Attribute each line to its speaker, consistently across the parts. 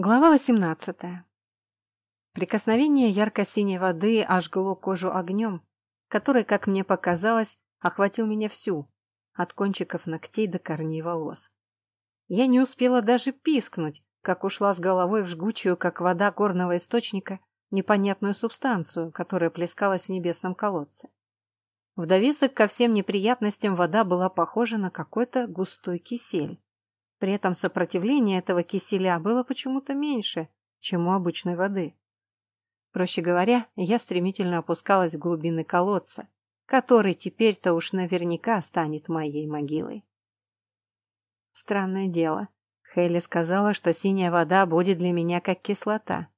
Speaker 1: Глава 18. Прикосновение ярко-синей воды ожгло кожу огнем, который, как мне показалось, охватил меня всю, от кончиков ногтей до корней волос. Я не успела даже пискнуть, как ушла с головой в жгучую, как вода горного источника, непонятную субстанцию, которая плескалась в небесном колодце. В довесок ко всем неприятностям вода была похожа на какой-то густой кисель. При этом сопротивление этого киселя было почему-то меньше, чем у обычной воды. Проще говоря, я стремительно опускалась в глубины колодца, который теперь-то уж наверняка станет моей могилой. Странное дело. Хейли сказала, что синяя вода будет для меня как кислота.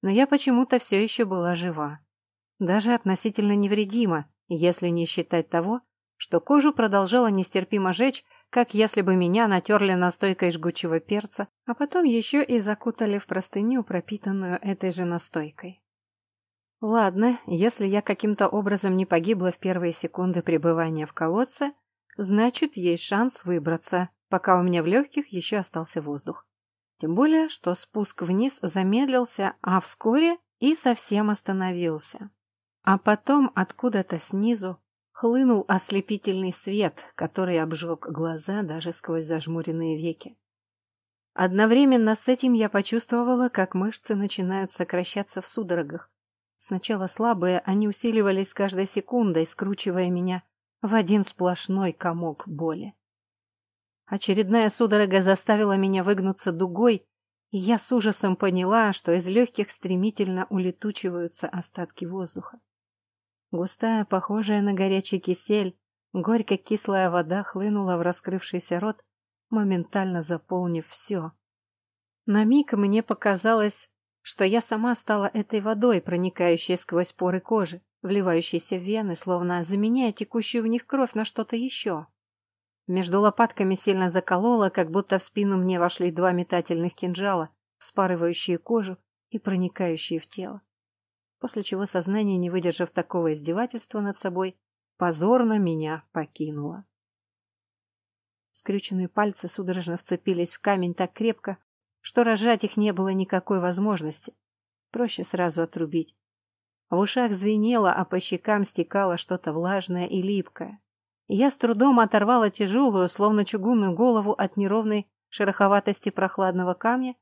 Speaker 1: Но я почему-то все еще была жива. Даже относительно невредима, если не считать того, что кожу продолжала нестерпимо жечь, как если бы меня натерли настойкой жгучего перца, а потом еще и закутали в простыню, пропитанную этой же настойкой. Ладно, если я каким-то образом не погибла в первые секунды пребывания в колодце, значит, есть шанс выбраться, пока у меня в легких еще остался воздух. Тем более, что спуск вниз замедлился, а вскоре и совсем остановился. А потом откуда-то снизу хлынул ослепительный свет, который обжег глаза даже сквозь зажмуренные веки. Одновременно с этим я почувствовала, как мышцы начинают сокращаться в судорогах. Сначала слабые, они усиливались с каждой секундой, скручивая меня в один сплошной комок боли. Очередная судорога заставила меня выгнуться дугой, и я с ужасом поняла, что из легких стремительно улетучиваются остатки воздуха. Густая, похожая на горячий кисель, горько-кислая вода хлынула в раскрывшийся рот, моментально заполнив все. На миг мне показалось, что я сама стала этой водой, проникающей сквозь поры кожи, вливающейся в вены, словно заменяя текущую в них кровь на что-то еще. Между лопатками сильно закололо, как будто в спину мне вошли два метательных кинжала, вспарывающие кожу и проникающие в тело после чего сознание, не выдержав такого издевательства над собой, позорно меня покинуло. Скрюченные пальцы судорожно вцепились в камень так крепко, что рожать их не было никакой возможности. Проще сразу отрубить. В ушах звенело, а по щекам стекало что-то влажное и липкое. я с трудом оторвала тяжелую, словно чугунную голову от неровной шероховатости прохладного камня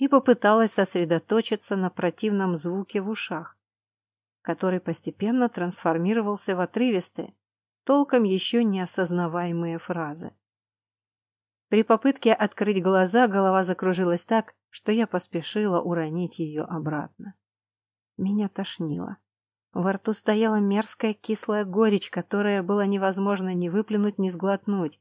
Speaker 1: и попыталась сосредоточиться на противном звуке в ушах, который постепенно трансформировался в отрывистые, толком еще не осознаваемые фразы. При попытке открыть глаза голова закружилась так, что я поспешила уронить ее обратно. Меня тошнило. Во рту стояла мерзкая кислая горечь, которая было невозможно ни выплюнуть, ни сглотнуть.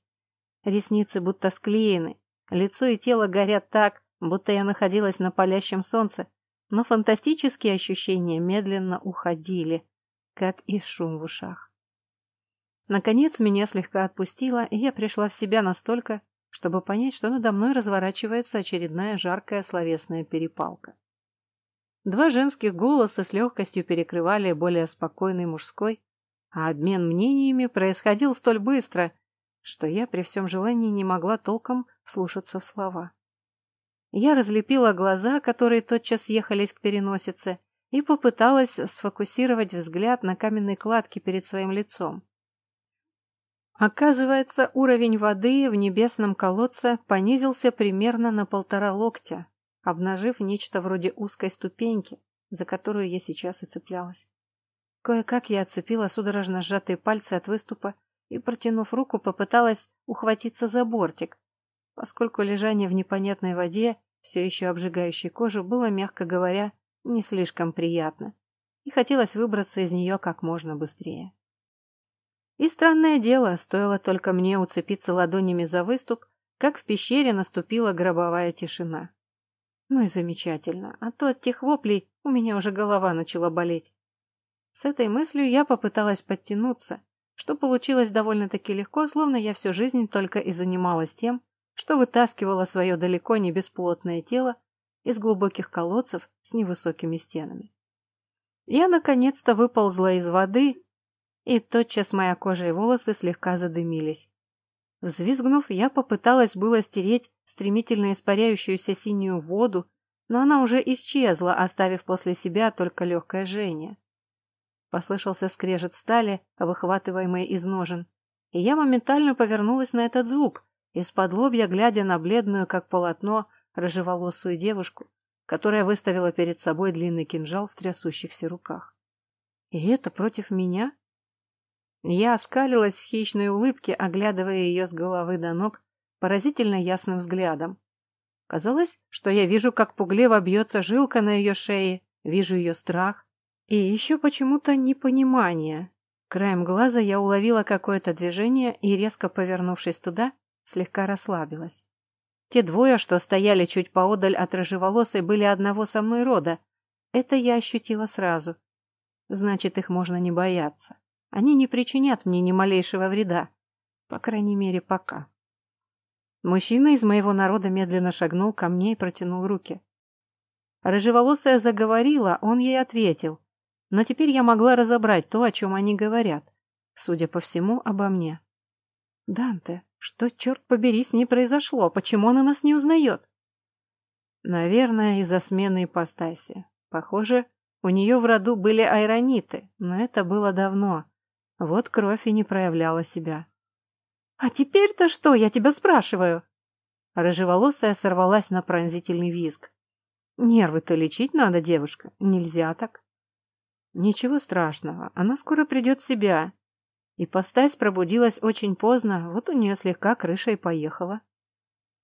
Speaker 1: Ресницы будто склеены, лицо и тело горят так, будто я находилась на палящем солнце, но фантастические ощущения медленно уходили, как и шум в ушах. Наконец меня слегка отпустило, и я пришла в себя настолько, чтобы понять, что надо мной разворачивается очередная жаркая словесная перепалка. Два женских голоса с легкостью перекрывали более спокойный мужской, а обмен мнениями происходил столь быстро, что я при всем желании не могла толком вслушаться в слова. Я разлепила глаза, которые тотчас съехались к переносице, и попыталась сфокусировать взгляд на каменной кладке перед своим лицом. Оказывается, уровень воды в небесном колодце понизился примерно на полтора локтя, обнажив нечто вроде узкой ступеньки, за которую я сейчас и цеплялась. Кое-как я отцепила судорожно сжатые пальцы от выступа и, протянув руку, попыталась ухватиться за бортик, поскольку лежание в непонятной воде, все еще обжигающей кожу, было, мягко говоря, не слишком приятно, и хотелось выбраться из нее как можно быстрее. И странное дело, стоило только мне уцепиться ладонями за выступ, как в пещере наступила гробовая тишина. Ну и замечательно, а то от тех воплей у меня уже голова начала болеть. С этой мыслью я попыталась подтянуться, что получилось довольно-таки легко, словно я всю жизнь только и занималась тем, что вытаскивало свое далеко не бесплотное тело из глубоких колодцев с невысокими стенами. Я наконец-то выползла из воды, и тотчас моя кожа и волосы слегка задымились. Взвизгнув, я попыталась было стереть стремительно испаряющуюся синюю воду, но она уже исчезла, оставив после себя только легкое жжение. Послышался скрежет стали, выхватываемый из ножен, и я моментально повернулась на этот звук, из-под лобья глядя на бледную, как полотно, рыжеволосую девушку, которая выставила перед собой длинный кинжал в трясущихся руках. И это против меня? Я оскалилась в хищной улыбке, оглядывая ее с головы до ног поразительно ясным взглядом. Казалось, что я вижу, как пугливо бьется жилка на ее шее, вижу ее страх и еще почему-то непонимание. Краем глаза я уловила какое-то движение и, резко повернувшись туда, слегка расслабилась. Те двое, что стояли чуть поодаль от рыжеволосой, были одного со мной рода. Это я ощутила сразу. Значит, их можно не бояться. Они не причинят мне ни малейшего вреда. По крайней мере, пока. Мужчина из моего народа медленно шагнул ко мне и протянул руки. Рыжеволосая заговорила, он ей ответил. Но теперь я могла разобрать то, о чем они говорят. Судя по всему, обо мне. «Данте, что, черт побери, с ней произошло? Почему она нас не узнает?» «Наверное, из-за смены ипостаси. Похоже, у нее в роду были айрониты, но это было давно. Вот кровь и не проявляла себя. «А теперь-то что, я тебя спрашиваю?» Рыжеволосая сорвалась на пронзительный визг. «Нервы-то лечить надо, девушка. Нельзя так». «Ничего страшного, она скоро придет в себя». И постась пробудилась очень поздно, вот у нее слегка крыша и поехала.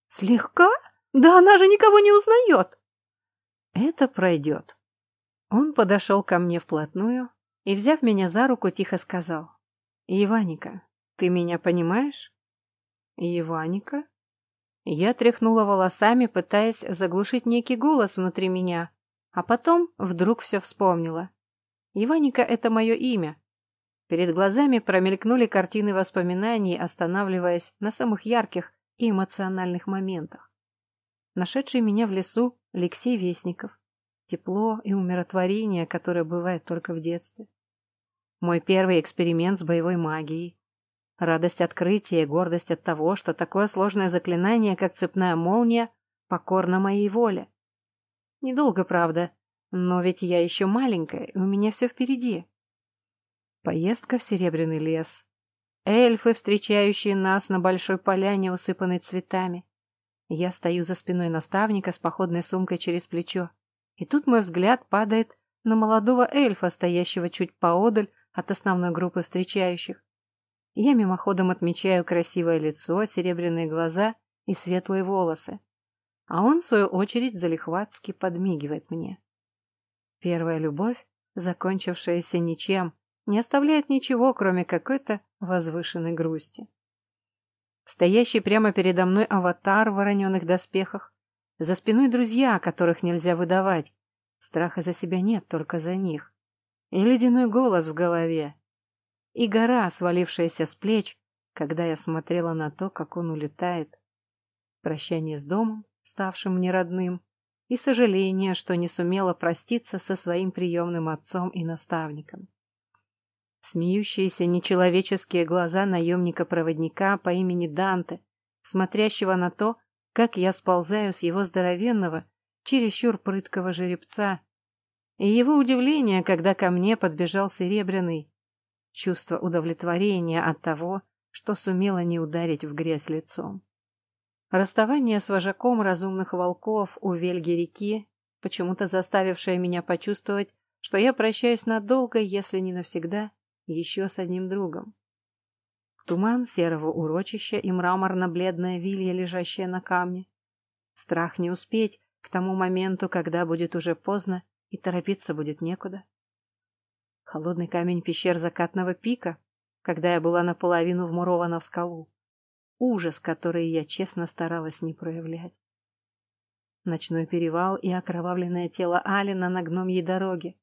Speaker 1: «Слегка? Да она же никого не узнает!» «Это пройдет». Он подошел ко мне вплотную и, взяв меня за руку, тихо сказал. «Иваника, ты меня понимаешь? Еваника? Я тряхнула волосами, пытаясь заглушить некий голос внутри меня, а потом вдруг все вспомнила. Еваника — это мое имя. Перед глазами промелькнули картины воспоминаний, останавливаясь на самых ярких и эмоциональных моментах. Нашедший меня в лесу Алексей Вестников. Тепло и умиротворение, которое бывает только в детстве. Мой первый эксперимент с боевой магией. Радость открытия и гордость от того, что такое сложное заклинание, как цепная молния, покорно моей воле. Недолго, правда, но ведь я еще маленькая, и у меня все впереди. Поездка в Серебряный лес. Эльфы, встречающие нас на большой поляне, усыпанной цветами. Я стою за спиной наставника с походной сумкой через плечо. И тут мой взгляд падает на молодого эльфа, стоящего чуть поодаль от основной группы встречающих. Я мимоходом отмечаю красивое лицо, серебряные глаза и светлые волосы. А он, в свою очередь, залихватски подмигивает мне. Первая любовь, закончившаяся ничем, не оставляет ничего, кроме какой-то возвышенной грусти. Стоящий прямо передо мной аватар в вороненых доспехах, за спиной друзья, которых нельзя выдавать. Страха за себя нет, только за них. И ледяной голос в голове, и гора, свалившаяся с плеч, когда я смотрела на то, как он улетает. Прощание с домом, ставшим мне родным, и сожаление, что не сумела проститься со своим приемным отцом и наставником. Смеющиеся нечеловеческие глаза наемника-проводника по имени Данте, смотрящего на то, как я сползаю с его здоровенного, чересчур прыткого жеребца, и его удивление, когда ко мне подбежал Серебряный, чувство удовлетворения от того, что сумела не ударить в грязь лицом. Расставание с вожаком разумных волков у Вельги реки, почему-то заставившее меня почувствовать, что я прощаюсь надолго, если не навсегда, еще с одним другом. Туман серого урочища и мраморно-бледная вилья, лежащая на камне. Страх не успеть к тому моменту, когда будет уже поздно и торопиться будет некуда. Холодный камень пещер закатного пика, когда я была наполовину вмурована в скалу. Ужас, который я честно старалась не проявлять. Ночной перевал и окровавленное тело Алина на гномьей дороге.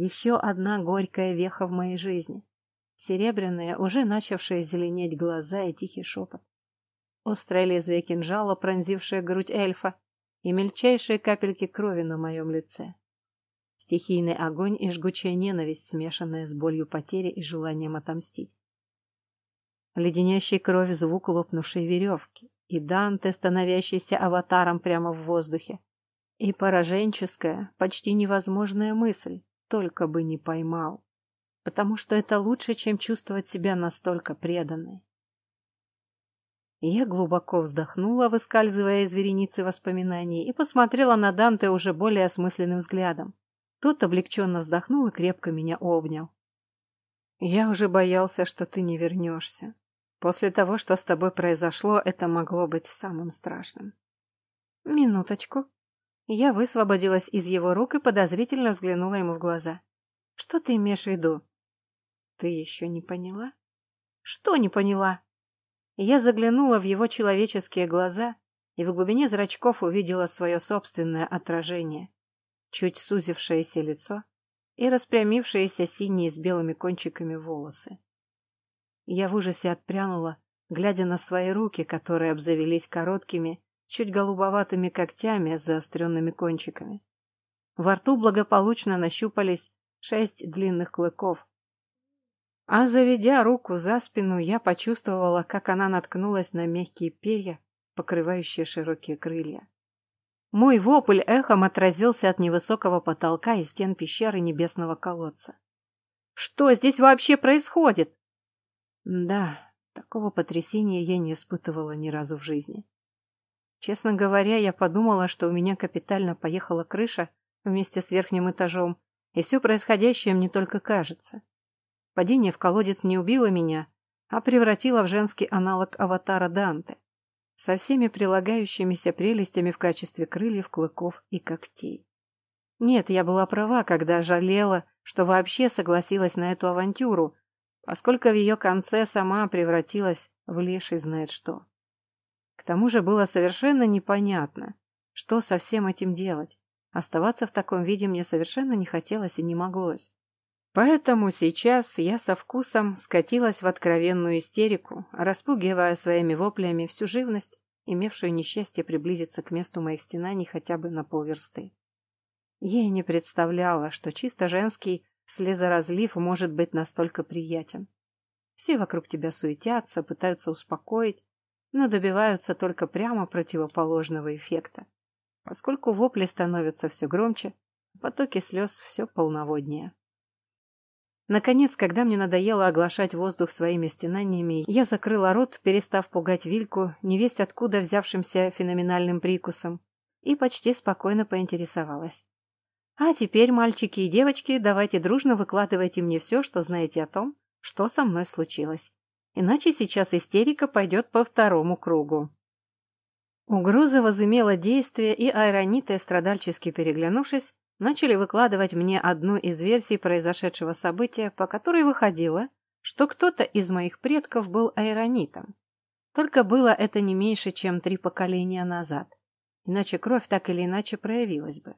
Speaker 1: Еще одна горькая веха в моей жизни. Серебряные, уже начавшие зеленеть глаза и тихий шепот. Острое лезвие кинжала, пронзившее грудь эльфа, и мельчайшие капельки крови на моем лице. Стихийный огонь и жгучая ненависть, смешанная с болью потери и желанием отомстить. Леденящий кровь звук лопнувшей веревки и Данте, становящийся аватаром прямо в воздухе. И пораженческая, почти невозможная мысль, только бы не поймал. Потому что это лучше, чем чувствовать себя настолько преданной. Я глубоко вздохнула, выскальзывая из вереницы воспоминаний, и посмотрела на Данте уже более осмысленным взглядом. Тот облегченно вздохнул и крепко меня обнял. «Я уже боялся, что ты не вернешься. После того, что с тобой произошло, это могло быть самым страшным». «Минуточку», я высвободилась из его рук и подозрительно взглянула ему в глаза. «Что ты имеешь в виду?» «Ты еще не поняла?» «Что не поняла?» Я заглянула в его человеческие глаза и в глубине зрачков увидела свое собственное отражение. Чуть сузившееся лицо и распрямившиеся синие с белыми кончиками волосы. Я в ужасе отпрянула, глядя на свои руки, которые обзавелись короткими, чуть голубоватыми когтями с заостренными кончиками. Во рту благополучно нащупались шесть длинных клыков. А заведя руку за спину, я почувствовала, как она наткнулась на мягкие перья, покрывающие широкие крылья. Мой вопль эхом отразился от невысокого потолка и стен пещеры небесного колодца. «Что здесь вообще происходит?» Да, такого потрясения я не испытывала ни разу в жизни. Честно говоря, я подумала, что у меня капитально поехала крыша вместе с верхним этажом, и все происходящее мне только кажется. Падение в колодец не убило меня, а превратило в женский аналог аватара Данте, со всеми прилагающимися прелестями в качестве крыльев, клыков и когтей. Нет, я была права, когда жалела, что вообще согласилась на эту авантюру, поскольку в ее конце сама превратилась в леший знает что. К тому же было совершенно непонятно, что со всем этим делать. Оставаться в таком виде мне совершенно не хотелось и не моглось. Поэтому сейчас я со вкусом скатилась в откровенную истерику, распугивая своими воплями всю живность, имевшую несчастье приблизиться к месту моих стенаний хотя бы на полверсты. Я не представляла, что чисто женский слезоразлив может быть настолько приятен. Все вокруг тебя суетятся, пытаются успокоить, но добиваются только прямо противоположного эффекта, поскольку вопли становятся все громче, потоки слез все полноводнее. Наконец, когда мне надоело оглашать воздух своими стенаниями, я закрыла рот, перестав пугать Вильку, невесть откуда взявшимся феноменальным прикусом, и почти спокойно поинтересовалась. «А теперь, мальчики и девочки, давайте дружно выкладывайте мне все, что знаете о том, что со мной случилось. Иначе сейчас истерика пойдет по второму кругу. Угроза возымела действие, и аэрониты, страдальчески переглянувшись, начали выкладывать мне одну из версий произошедшего события, по которой выходило, что кто-то из моих предков был аэронитом. Только было это не меньше, чем три поколения назад. Иначе кровь так или иначе проявилась бы.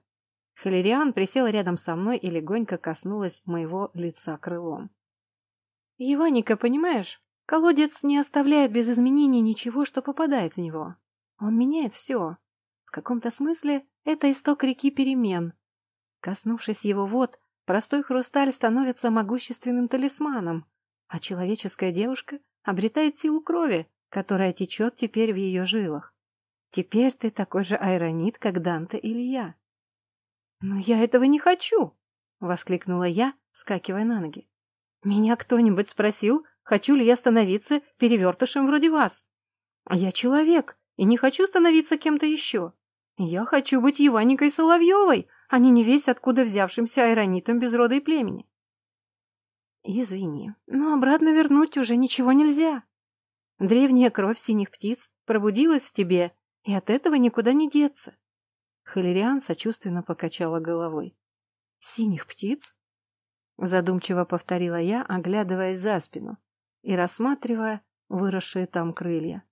Speaker 1: Халериан присела рядом со мной и легонько коснулась моего лица крылом. «Иваника, понимаешь, Колодец не оставляет без изменений ничего, что попадает в него. Он меняет все. В каком-то смысле это исток реки перемен. Коснувшись его вод, простой хрусталь становится могущественным талисманом, а человеческая девушка обретает силу крови, которая течет теперь в ее жилах. Теперь ты такой же айронит, как Данте или я. «Но я этого не хочу!» — воскликнула я, вскакивая на ноги. «Меня кто-нибудь спросил, Хочу ли я становиться перевертышем вроде вас? Я человек и не хочу становиться кем-то еще. Я хочу быть Еваникой Соловьевой, а не не весь откуда взявшимся айронитом без рода и племени. Извини, но обратно вернуть уже ничего нельзя. Древняя кровь синих птиц пробудилась в тебе, и от этого никуда не деться. Халериан сочувственно покачала головой. Синих птиц? Задумчиво повторила я, оглядываясь за спину и рассматривая выросшие там крылья.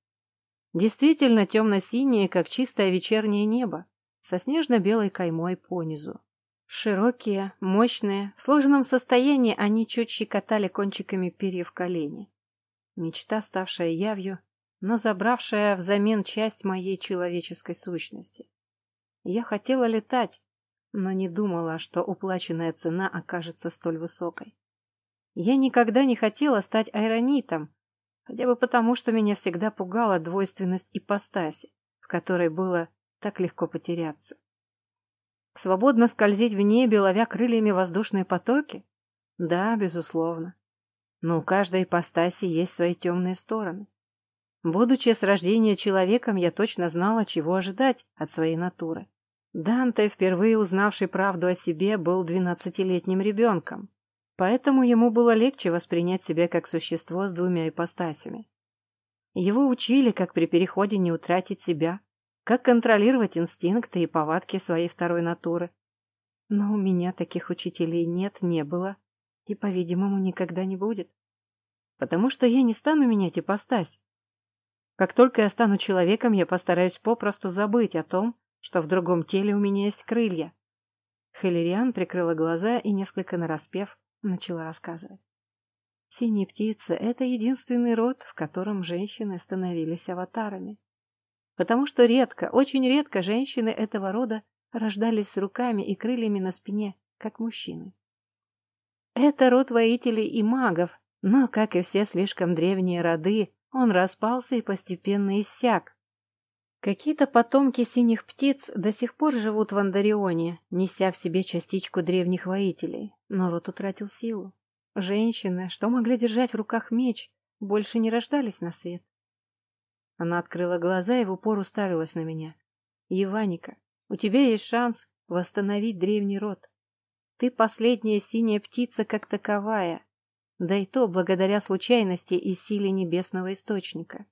Speaker 1: Действительно темно-синие, как чистое вечернее небо, со снежно-белой каймой понизу. Широкие, мощные, в сложенном состоянии они чуть щекотали кончиками перьев колени. Мечта, ставшая явью, но забравшая взамен часть моей человеческой сущности. Я хотела летать, но не думала, что уплаченная цена окажется столь высокой. Я никогда не хотела стать айронитом, хотя бы потому, что меня всегда пугала двойственность ипостаси, в которой было так легко потеряться. Свободно скользить в небе, ловя крыльями воздушные потоки? Да, безусловно. Но у каждой ипостаси есть свои темные стороны. Будучи с рождения человеком, я точно знала, чего ожидать от своей натуры. Данте, впервые узнавший правду о себе, был двенадцатилетним ребенком, поэтому ему было легче воспринять себя как существо с двумя ипостасями. Его учили, как при переходе не утратить себя, как контролировать инстинкты и повадки своей второй натуры. Но у меня таких учителей нет, не было и, по-видимому, никогда не будет. Потому что я не стану менять ипостась. Как только я стану человеком, я постараюсь попросту забыть о том, что в другом теле у меня есть крылья. Хиллериан прикрыла глаза и, несколько нараспев, начала рассказывать. Синие птицы — это единственный род, в котором женщины становились аватарами потому что редко, очень редко женщины этого рода рождались с руками и крыльями на спине, как мужчины. Это род воителей и магов, но, как и все слишком древние роды, он распался и постепенно иссяк. Какие-то потомки синих птиц до сих пор живут в Андарионе, неся в себе частичку древних воителей, но род утратил силу. Женщины, что могли держать в руках меч, больше не рождались на свет. Она открыла глаза и в упор уставилась на меня. «Еваника, у тебя есть шанс восстановить древний род. Ты последняя синяя птица как таковая, да и то благодаря случайности и силе небесного источника.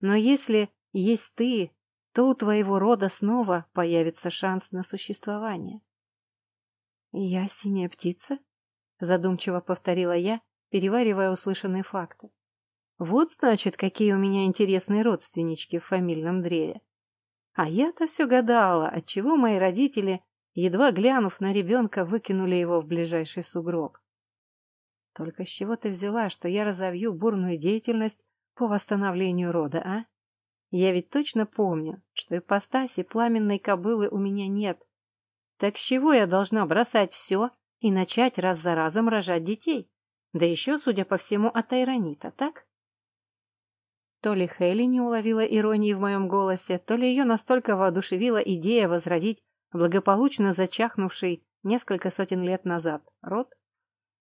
Speaker 1: Но если есть ты, то у твоего рода снова появится шанс на существование». «Я синяя птица?» — задумчиво повторила я, переваривая услышанные факты. Вот, значит, какие у меня интересные родственнички в фамильном древе. А я-то все гадала, отчего мои родители, едва глянув на ребенка, выкинули его в ближайший сугроб. Только с чего ты взяла, что я разовью бурную деятельность по восстановлению рода, а? Я ведь точно помню, что ипостаси пламенной кобылы у меня нет. Так с чего я должна бросать все и начать раз за разом рожать детей? Да еще, судя по всему, от Айронита, так? То ли Хелли не уловила иронии в моем голосе, то ли ее настолько воодушевила идея возродить благополучно зачахнувший несколько сотен лет назад род.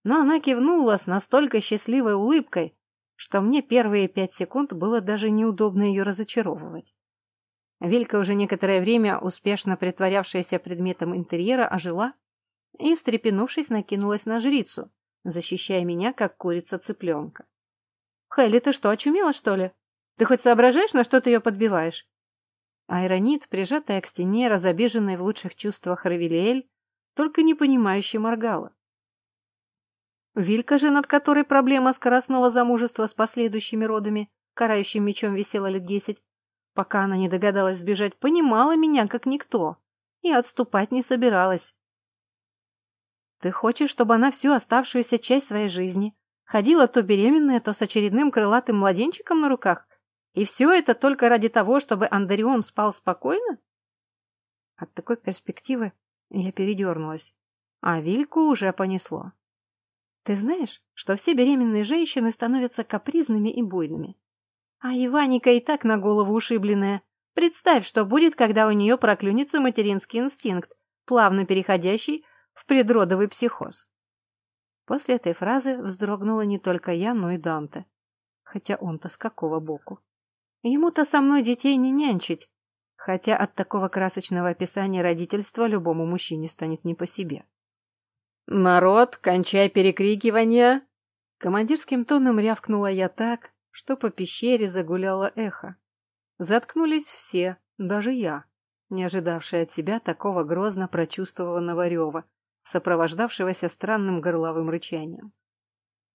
Speaker 1: Но она кивнула с настолько счастливой улыбкой, что мне первые пять секунд было даже неудобно ее разочаровывать. Вилька, уже некоторое время успешно притворявшаяся предметом интерьера, ожила и, встрепенувшись, накинулась на жрицу, защищая меня, как курица цыпленка. «Хелли, ты что, очумела, что ли?» Ты хоть соображаешь, на что ты ее подбиваешь?» Айронит, прижатая к стене, разобиженная в лучших чувствах Равелиэль, только непонимающе моргала. Вилька же, над которой проблема скоростного замужества с последующими родами, карающим мечом висела лет десять, пока она не догадалась сбежать, понимала меня как никто и отступать не собиралась. «Ты хочешь, чтобы она всю оставшуюся часть своей жизни ходила то беременная, то с очередным крылатым младенчиком на руках, и все это только ради того, чтобы Андарион спал спокойно? От такой перспективы я передернулась, а Вильку уже понесло. Ты знаешь, что все беременные женщины становятся капризными и буйными? А Иваника и так на голову ушибленная. Представь, что будет, когда у нее проклюнется материнский инстинкт, плавно переходящий в предродовый психоз. После этой фразы вздрогнула не только я, но и Данте. Хотя он-то с какого боку? Ему-то со мной детей не нянчить, хотя от такого красочного описания родительства любому мужчине станет не по себе. «Народ, кончай перекрикивание!» Командирским тоном рявкнула я так, что по пещере загуляло эхо. Заткнулись все, даже я, не ожидавшая от себя такого грозно прочувствованного рева, сопровождавшегося странным горловым рычанием.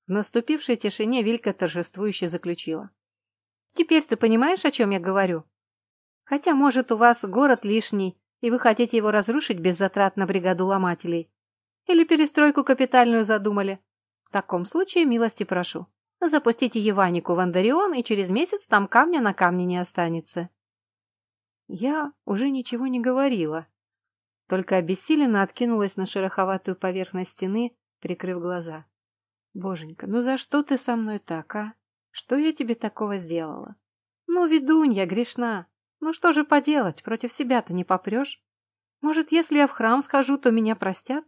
Speaker 1: В наступившей тишине Вилька торжествующе заключила. Теперь ты понимаешь, о чем я говорю? Хотя, может, у вас город лишний, и вы хотите его разрушить без затрат на бригаду ломателей. Или перестройку капитальную задумали. В таком случае милости прошу. Запустите Еванику в Андарион, и через месяц там камня на камне не останется. Я уже ничего не говорила, только обессиленно откинулась на шероховатую поверхность стены, прикрыв глаза. Боженька, ну за что ты со мной так, а? Что я тебе такого сделала? Ну, ведунья грешна. Ну что же поделать, против себя-то не попрешь? Может, если я в храм схожу, то меня простят?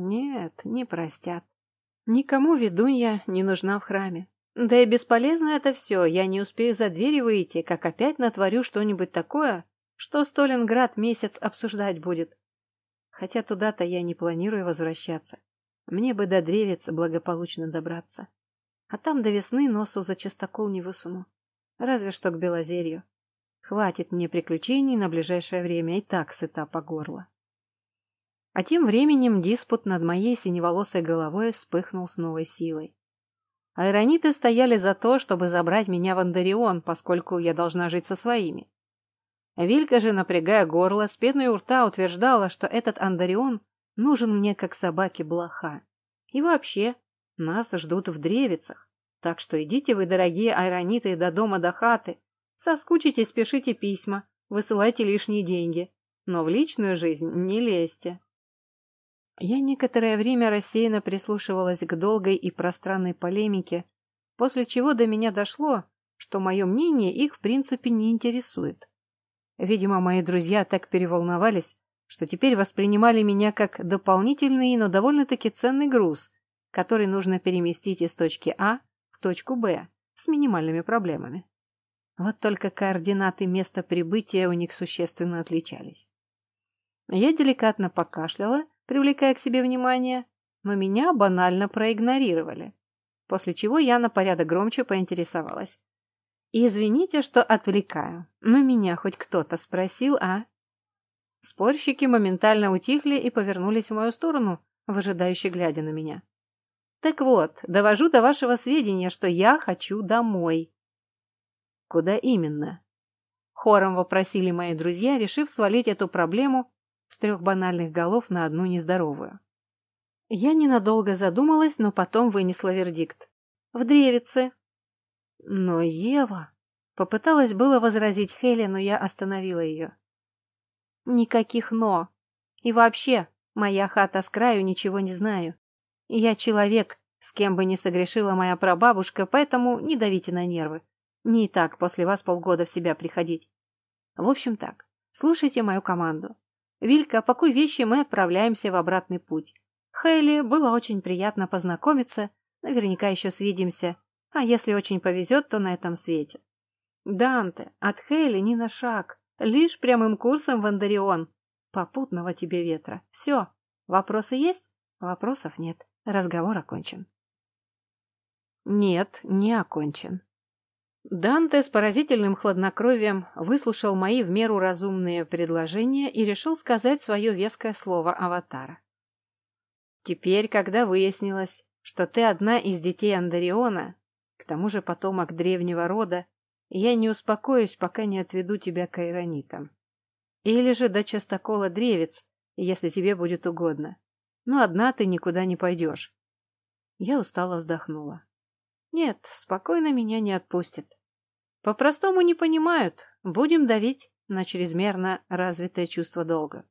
Speaker 1: Нет, не простят. Никому ведунья не нужна в храме. Да и бесполезно это все, я не успею за двери выйти, как опять натворю что-нибудь такое, что Сталинград месяц обсуждать будет. Хотя туда-то я не планирую возвращаться. Мне бы до древец благополучно добраться. А там до весны носу за частокол не высуну. Разве что к Белозерью. Хватит мне приключений на ближайшее время, и так сыта по горло. А тем временем диспут над моей синеволосой головой вспыхнул с новой силой. Айрониты стояли за то, чтобы забрать меня в Андарион, поскольку я должна жить со своими. Вилька же, напрягая горло, с пеной у рта утверждала, что этот Андарион нужен мне как собаке блоха. И вообще, нас ждут в древицах. Так что идите вы, дорогие айрониты, до дома до хаты. Соскучитесь, пишите письма, высылайте лишние деньги. Но в личную жизнь не лезьте. Я некоторое время рассеянно прислушивалась к долгой и пространной полемике, после чего до меня дошло, что мое мнение их в принципе не интересует. Видимо, мои друзья так переволновались, что теперь воспринимали меня как дополнительный, но довольно-таки ценный груз, который нужно переместить из точки А в точку Б с минимальными проблемами. Вот только координаты места прибытия у них существенно отличались. Я деликатно покашляла привлекая к себе внимание, но меня банально проигнорировали. После чего я на порядок громче поинтересовалась. «Извините, что отвлекаю, но меня хоть кто-то спросил, а?» Спорщики моментально утихли и повернулись в мою сторону, выжидающе глядя на меня. «Так вот, довожу до вашего сведения, что я хочу домой». «Куда именно?» Хором вопросили мои друзья, решив свалить эту проблему с трех банальных голов на одну нездоровую. Я ненадолго задумалась, но потом вынесла вердикт. В древице. Но Ева... Попыталась было возразить Хелли, но я остановила ее. Никаких «но». И вообще, моя хата с краю ничего не знаю. Я человек, с кем бы ни согрешила моя прабабушка, поэтому не давите на нервы. Не и так после вас полгода в себя приходить. В общем так, слушайте мою команду. Вилька, пакуй вещи, мы отправляемся в обратный путь. Хейли, было очень приятно познакомиться, наверняка еще свидимся, а если очень повезет, то на этом свете. Данте, от Хейли ни на шаг, лишь прямым курсом в Андарион. Попутного тебе ветра. Все. Вопросы есть? Вопросов нет. Разговор окончен. Нет, не окончен. Данте с поразительным хладнокровием выслушал мои в меру разумные предложения и решил сказать свое веское слово аватара. «Теперь, когда выяснилось, что ты одна из детей Андариона, к тому же потомок древнего рода, я не успокоюсь, пока не отведу тебя к айронитам. Или же до частокола древец, если тебе будет угодно. Но одна ты никуда не пойдешь». Я устало вздохнула. Нет, спокойно меня не отпустят. По-простому не понимают. Будем давить на чрезмерно развитое чувство долга.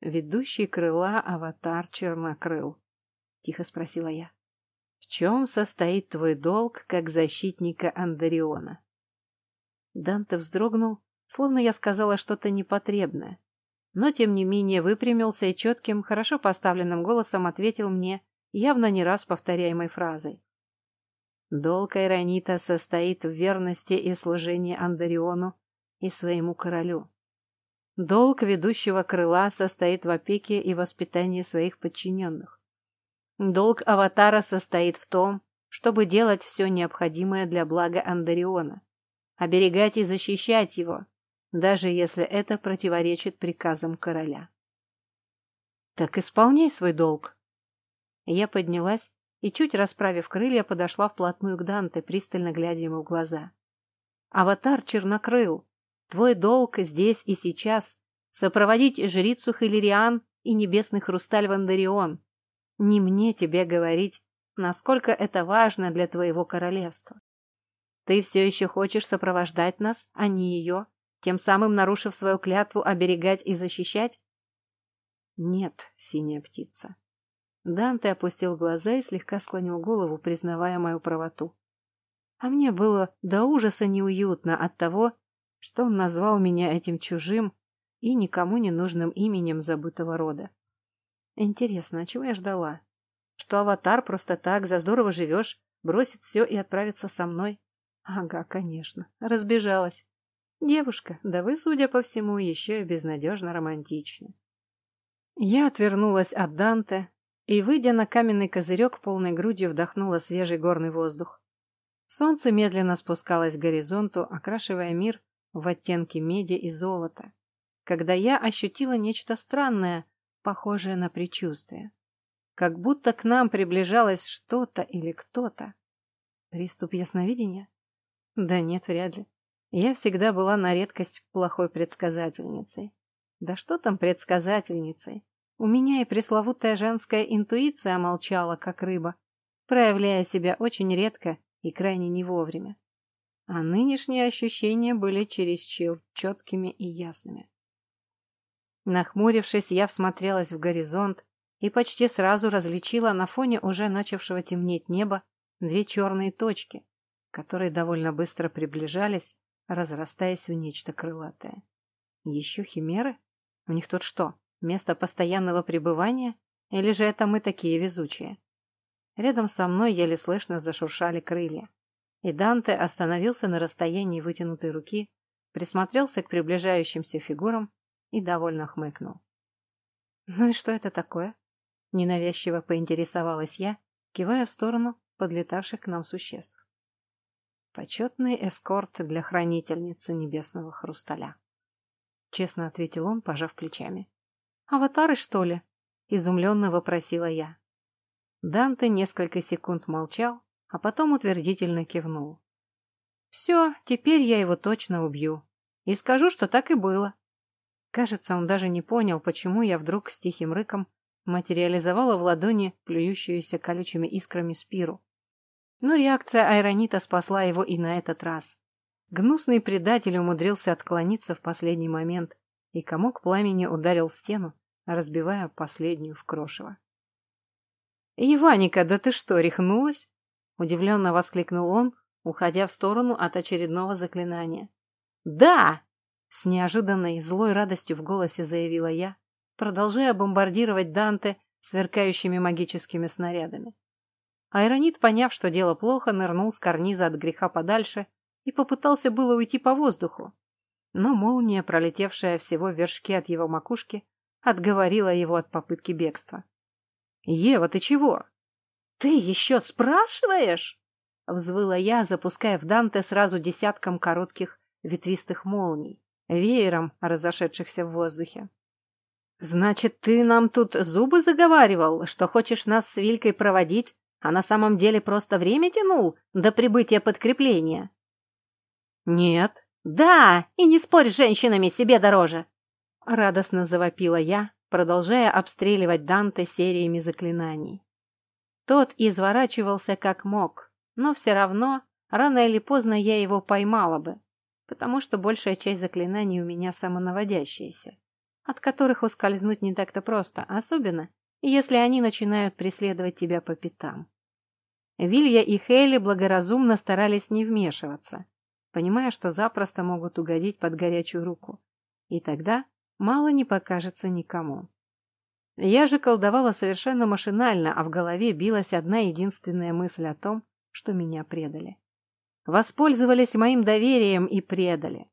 Speaker 1: Ведущий крыла аватар чернокрыл. Тихо спросила я. В чем состоит твой долг как защитника Андариона? Данте вздрогнул, словно я сказала что-то непотребное. Но, тем не менее, выпрямился и четким, хорошо поставленным голосом ответил мне, явно не раз повторяемой фразой. Долг Айронита состоит в верности и служении Андариону и своему королю. Долг ведущего крыла состоит в опеке и воспитании своих подчиненных. Долг Аватара состоит в том, чтобы делать все необходимое для блага Андариона, оберегать и защищать его, даже если это противоречит приказам короля. Так исполняй свой долг. Я поднялась и, чуть расправив крылья, подошла вплотную к Данте, пристально глядя ему в глаза. «Аватар чернокрыл, твой долг здесь и сейчас — сопроводить жрицу Хиллериан и небесный хрусталь Вандарион. Не мне тебе говорить, насколько это важно для твоего королевства. Ты все еще хочешь сопровождать нас, а не ее, тем самым нарушив свою клятву оберегать и защищать? Нет, синяя птица. Данте опустил глаза и слегка склонил голову, признавая мою правоту. А мне было до ужаса неуютно от того, что он назвал меня этим чужим, и никому не нужным именем забытого рода. Интересно, а чего я ждала? Что аватар просто так, за здорово живешь, бросит все и отправится со мной? Ага, конечно, разбежалась. Девушка, да вы, судя по всему, еще и безнадежно романтичны. Я отвернулась от Данте и, выйдя на каменный козырек, полной грудью вдохнула свежий горный воздух. Солнце медленно спускалось к горизонту, окрашивая мир в оттенки меди и золота, когда я ощутила нечто странное, похожее на предчувствие. Как будто к нам приближалось что-то или кто-то. Приступ ясновидения? Да нет, вряд ли. Я всегда была на редкость плохой предсказательницей. Да что там предсказательницей? У меня и пресловутая женская интуиция молчала, как рыба, проявляя себя очень редко и крайне не вовремя. А нынешние ощущения были чересчур четкими и ясными. Нахмурившись, я всмотрелась в горизонт и почти сразу различила на фоне уже начавшего темнеть неба две черные точки, которые довольно быстро приближались, разрастаясь в нечто крылатое. Еще химеры? У них тут что, место постоянного пребывания? Или же это мы такие везучие? Рядом со мной еле слышно зашуршали крылья. И Данте остановился на расстоянии вытянутой руки, присмотрелся к приближающимся фигурам и довольно хмыкнул. «Ну и что это такое?» Ненавязчиво поинтересовалась я, кивая в сторону подлетавших к нам существ. Почетный эскорт для хранительницы небесного хрусталя. Честно ответил он, пожав плечами. «Аватары, что ли?» — изумленно вопросила я. Данте несколько секунд молчал, а потом утвердительно кивнул. «Все, теперь я его точно убью. И скажу, что так и было». Кажется, он даже не понял, почему я вдруг с тихим рыком материализовала в ладони плюющуюся колючими искрами спиру. Но реакция Айронита спасла его и на этот раз. Гнусный предатель умудрился отклониться в последний момент, и комок пламени ударил стену, разбивая последнюю в крошево. «Иваника, да ты что, рехнулась?» — удивленно воскликнул он, уходя в сторону от очередного заклинания. «Да!» — с неожиданной злой радостью в голосе заявила я, продолжая бомбардировать Данте сверкающими магическими снарядами. Айронит, поняв, что дело плохо, нырнул с карниза от греха подальше и попытался было уйти по воздуху. Но молния, пролетевшая всего в вершке от его макушки, отговорила его от попытки бегства. «Ева, ты чего?» «Ты еще спрашиваешь?» — взвыла я, запуская в Данте сразу десятком коротких ветвистых молний, веером разошедшихся в воздухе. «Значит, ты нам тут зубы заговаривал, что хочешь нас с Вилькой проводить, а на самом деле просто время тянул до прибытия подкрепления?» «Нет». «Да, и не спорь с женщинами, себе дороже!» Радостно завопила я, продолжая обстреливать Данте сериями заклинаний. Тот изворачивался как мог, но все равно, рано или поздно я его поймала бы, потому что большая часть заклинаний у меня самонаводящиеся, от которых ускользнуть не так-то просто, особенно, если они начинают преследовать тебя по пятам. Вилья и Хейли благоразумно старались не вмешиваться, понимая, что запросто могут угодить под горячую руку. И тогда мало не покажется никому. Я же колдовала совершенно машинально, а в голове билась одна единственная мысль о том, что меня предали. Воспользовались моим доверием и предали.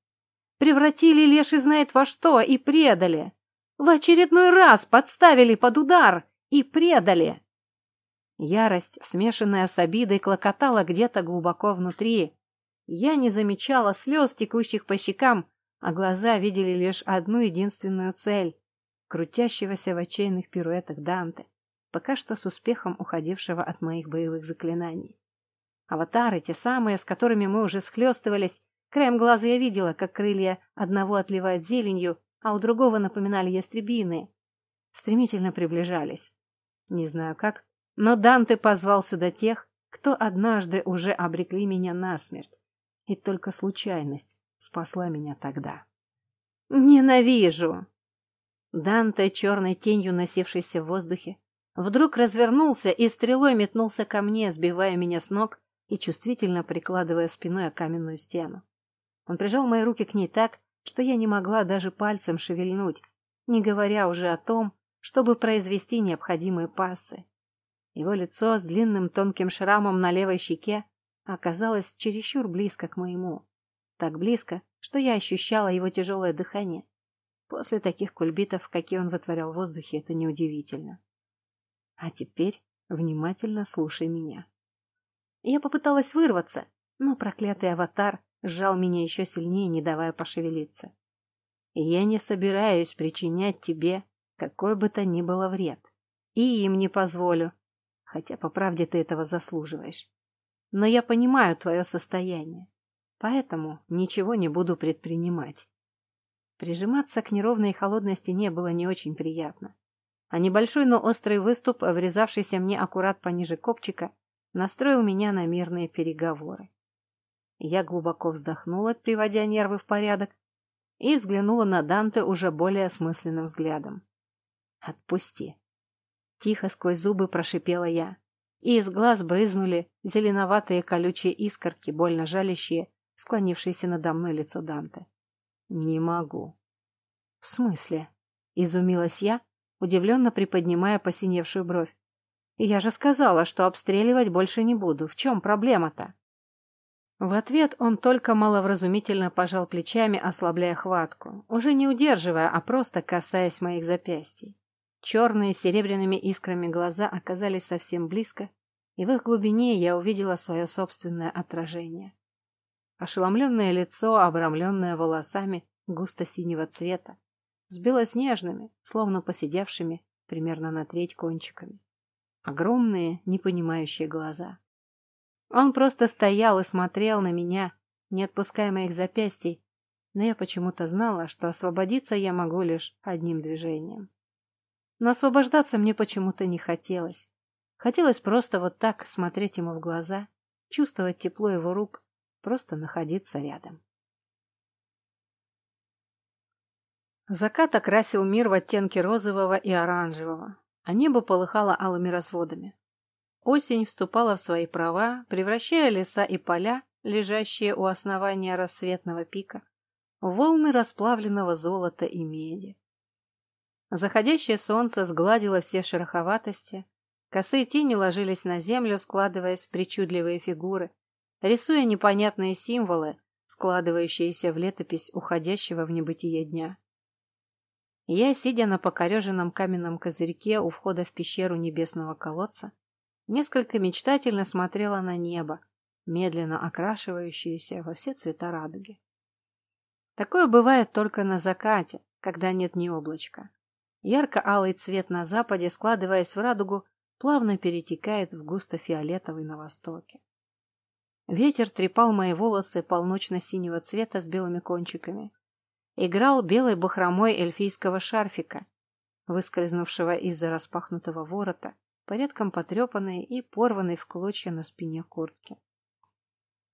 Speaker 1: Превратили леший знает во что и предали. В очередной раз подставили под удар и предали. Ярость, смешанная с обидой, клокотала где-то глубоко внутри. Я не замечала слез, текущих по щекам, а глаза видели лишь одну единственную цель — крутящегося в отчаянных пируэтах Данте, пока что с успехом уходившего от моих боевых заклинаний. Аватары, те самые, с которыми мы уже схлестывались, краем глаза я видела, как крылья одного отливают зеленью, а у другого напоминали ястребины. Стремительно приближались. Не знаю как, но Данте позвал сюда тех, кто однажды уже обрекли меня на смерть. И только случайность спасла меня тогда. «Ненавижу!» Данте, черной тенью носившейся в воздухе, вдруг развернулся и стрелой метнулся ко мне, сбивая меня с ног и чувствительно прикладывая спиной о каменную стену. Он прижал мои руки к ней так, что я не могла даже пальцем шевельнуть, не говоря уже о том, чтобы произвести необходимые пассы. Его лицо с длинным тонким шрамом на левой щеке оказалось чересчур близко к моему. Так близко, что я ощущала его тяжелое дыхание. После таких кульбитов, какие он вытворял в воздухе, это неудивительно. А теперь внимательно слушай меня. Я попыталась вырваться, но проклятый аватар сжал меня еще сильнее, не давая пошевелиться. Я не собираюсь причинять тебе какой бы то ни было вред. И им не позволю, хотя по правде ты этого заслуживаешь. Но я понимаю твое состояние, поэтому ничего не буду предпринимать. Прижиматься к неровной холодной стене было не очень приятно. А небольшой, но острый выступ, врезавшийся мне аккурат пониже копчика, настроил меня на мирные переговоры. Я глубоко вздохнула, приводя нервы в порядок, и взглянула на Данте уже более осмысленным взглядом. «Отпусти!» Тихо сквозь зубы прошипела я, и из глаз брызнули зеленоватые колючие искорки, больно жалящие, склонившееся надо мной лицо Данте. «Не могу». «В смысле?» — изумилась я, удивленно приподнимая посиневшую бровь. «Я же сказала, что обстреливать больше не буду. В чем проблема-то?» В ответ он только маловразумительно пожал плечами, ослабляя хватку, уже не удерживая, а просто касаясь моих запястий. Черные с серебряными искрами глаза оказались совсем близко, и в их глубине я увидела свое собственное отражение. Ошеломленное лицо, обрамленное волосами густо-синего цвета, с белоснежными, словно посидевшими примерно на треть кончиками. Огромные, непонимающие глаза. Он просто стоял и смотрел на меня, не отпуская моих запястий, но я почему-то знала, что освободиться я могу лишь одним движением. Но освобождаться мне почему-то не хотелось. Хотелось просто вот так смотреть ему в глаза, чувствовать тепло его рук, просто находиться рядом. Закат окрасил мир в оттенки розового и оранжевого, а небо полыхало алыми разводами. Осень вступала в свои права, превращая леса и поля, лежащие у основания рассветного пика, в волны расплавленного золота и меди. Заходящее солнце сгладило все шероховатости, косые тени ложились на землю, складываясь в причудливые фигуры, рисуя непонятные символы, складывающиеся в летопись уходящего в небытие дня. Я, сидя на покореженном каменном козырьке у входа в пещеру небесного колодца, Несколько мечтательно смотрела на небо, медленно окрашивающееся во все цвета радуги. Такое бывает только на закате, когда нет ни облачка. Ярко-алый цвет на западе, складываясь в радугу, плавно перетекает в густо-фиолетовый на востоке. Ветер трепал мои волосы полночно-синего цвета с белыми кончиками. Играл белой бахромой эльфийского шарфика, выскользнувшего из-за распахнутого ворота, порядком потрепанной и порванной в клочья на спине куртки.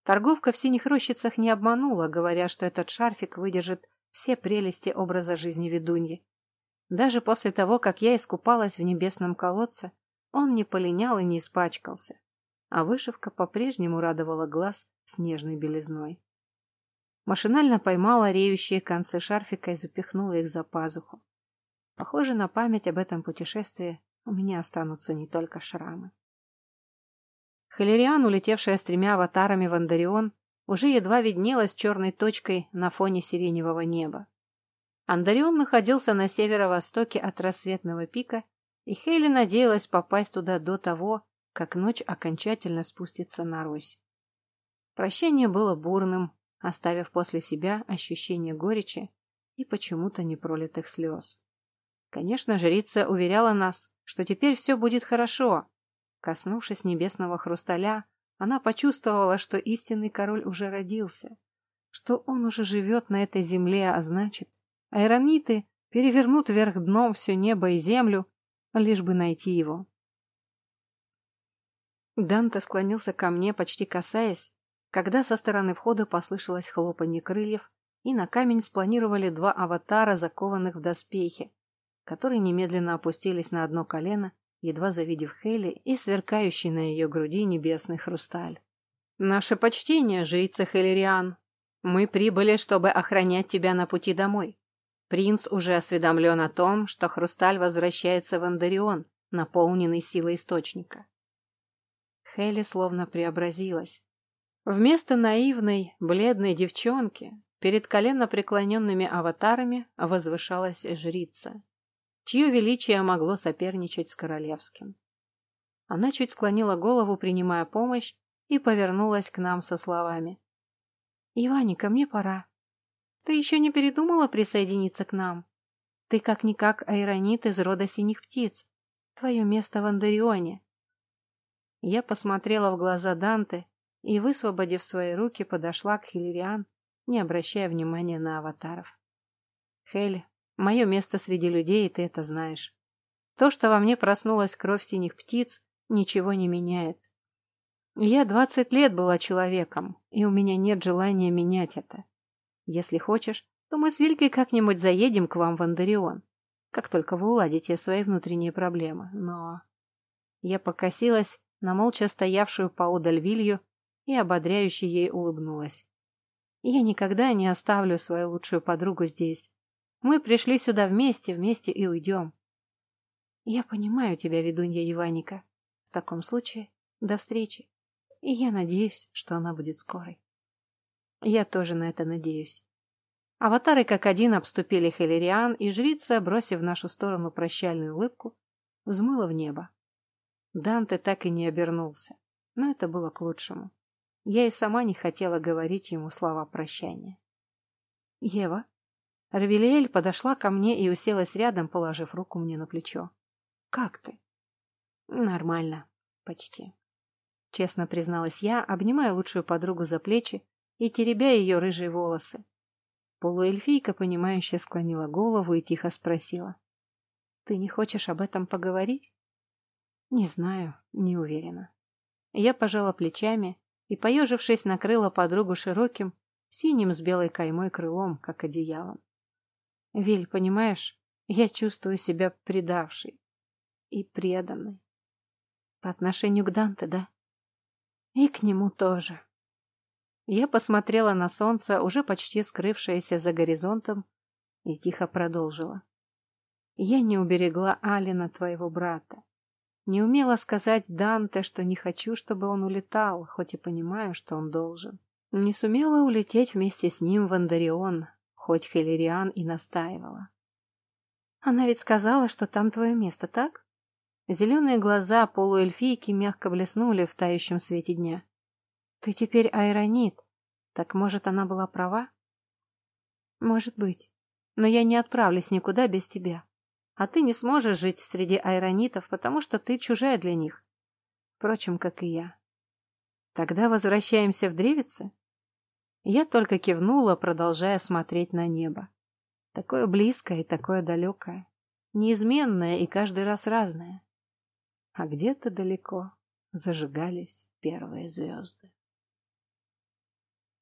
Speaker 1: Торговка в синих рощицах не обманула, говоря, что этот шарфик выдержит все прелести образа жизни ведуньи. Даже после того, как я искупалась в небесном колодце, он не полинял и не испачкался, а вышивка по-прежнему радовала глаз снежной белизной. Машинально поймала реющие концы шарфика и запихнула их за пазуху. Похоже, на память об этом путешествии у меня останутся не только шрамы. Халериан, улетевшая с тремя аватарами в Андарион, уже едва виднелась черной точкой на фоне сиреневого неба. Андарион находился на северо-востоке от рассветного пика, и Хейли надеялась попасть туда до того, как ночь окончательно спустится на Рось. Прощение было бурным, оставив после себя ощущение горечи и почему-то непролитых слез. Конечно, жрица уверяла нас, что теперь все будет хорошо. Коснувшись небесного хрусталя, она почувствовала, что истинный король уже родился, что он уже живет на этой земле, а значит, айрониты перевернут вверх дном все небо и землю, лишь бы найти его. Данте склонился ко мне, почти касаясь, когда со стороны входа послышалось хлопанье крыльев, и на камень спланировали два аватара, закованных в доспехи, которые немедленно опустились на одно колено, едва завидев Хейли и сверкающий на ее груди небесный хрусталь. «Наше почтение, жрица Хелериан!» Мы прибыли, чтобы охранять тебя на пути домой. Принц уже осведомлен о том, что Хрусталь возвращается в Андарион, наполненный силой источника. Хелли словно преобразилась. Вместо наивной, бледной девчонки перед коленно преклоненными аватарами возвышалась жрица, чье величие могло соперничать с королевским. Она чуть склонила голову, принимая помощь, и повернулась к нам со словами. «Иваника, мне пора. Ты еще не передумала присоединиться к нам? Ты как-никак айронит из рода синих птиц. Твое место в Андарионе». Я посмотрела в глаза Данте и, высвободив свои руки, подошла к Хиллериан, не обращая внимания на аватаров. «Хель, мое место среди людей, и ты это знаешь. То, что во мне проснулась кровь синих птиц, ничего не меняет. Я двадцать лет была человеком, и у меня нет желания менять это. Если хочешь, то мы с Вилькой как-нибудь заедем к вам в Андарион, как только вы уладите свои внутренние проблемы. Но... Я покосилась на молча стоявшую поодаль Вилью и ободряюще ей улыбнулась. Я никогда не оставлю свою лучшую подругу здесь. Мы пришли сюда вместе, вместе и уйдем. Я понимаю тебя, ведунья Иваника. В таком случае, до встречи и я надеюсь, что она будет скорой. Я тоже на это надеюсь. Аватары как один обступили Хелериан, и жрица, бросив в нашу сторону прощальную улыбку, взмыла в небо. Данте так и не обернулся, но это было к лучшему. Я и сама не хотела говорить ему слова прощания. «Ева?» Равелиэль подошла ко мне и уселась рядом, положив руку мне на плечо. «Как ты?» «Нормально. Почти». Честно призналась я, обнимая лучшую подругу за плечи и теребя ее рыжие волосы. Полуэльфийка, понимающе склонила голову и тихо спросила. «Ты не хочешь об этом поговорить?» «Не знаю, не уверена». Я пожала плечами и, поежившись, накрыла подругу широким, синим с белой каймой крылом, как одеялом. «Виль, понимаешь, я чувствую себя предавшей и преданной. По отношению к Данте, да?» И к нему тоже. Я посмотрела на солнце, уже почти скрывшееся за горизонтом, и тихо продолжила. Я не уберегла Алина, твоего брата. Не умела сказать Данте, что не хочу, чтобы он улетал, хоть и понимаю, что он должен. Не сумела улететь вместе с ним в Андарион, хоть Хелериан и настаивала. Она ведь сказала, что там твое место, так? Зеленые глаза полуэльфийки мягко блеснули в тающем свете дня. «Ты теперь айронит. Так, может, она была права?» «Может быть. Но я не отправлюсь никуда без тебя. А ты не сможешь жить среди айронитов, потому что ты чужая для них. Впрочем, как и я. Тогда возвращаемся в Древице?» Я только кивнула, продолжая смотреть на небо. Такое близкое и такое далекое. Неизменное и каждый раз разное а где-то далеко зажигались первые звезды.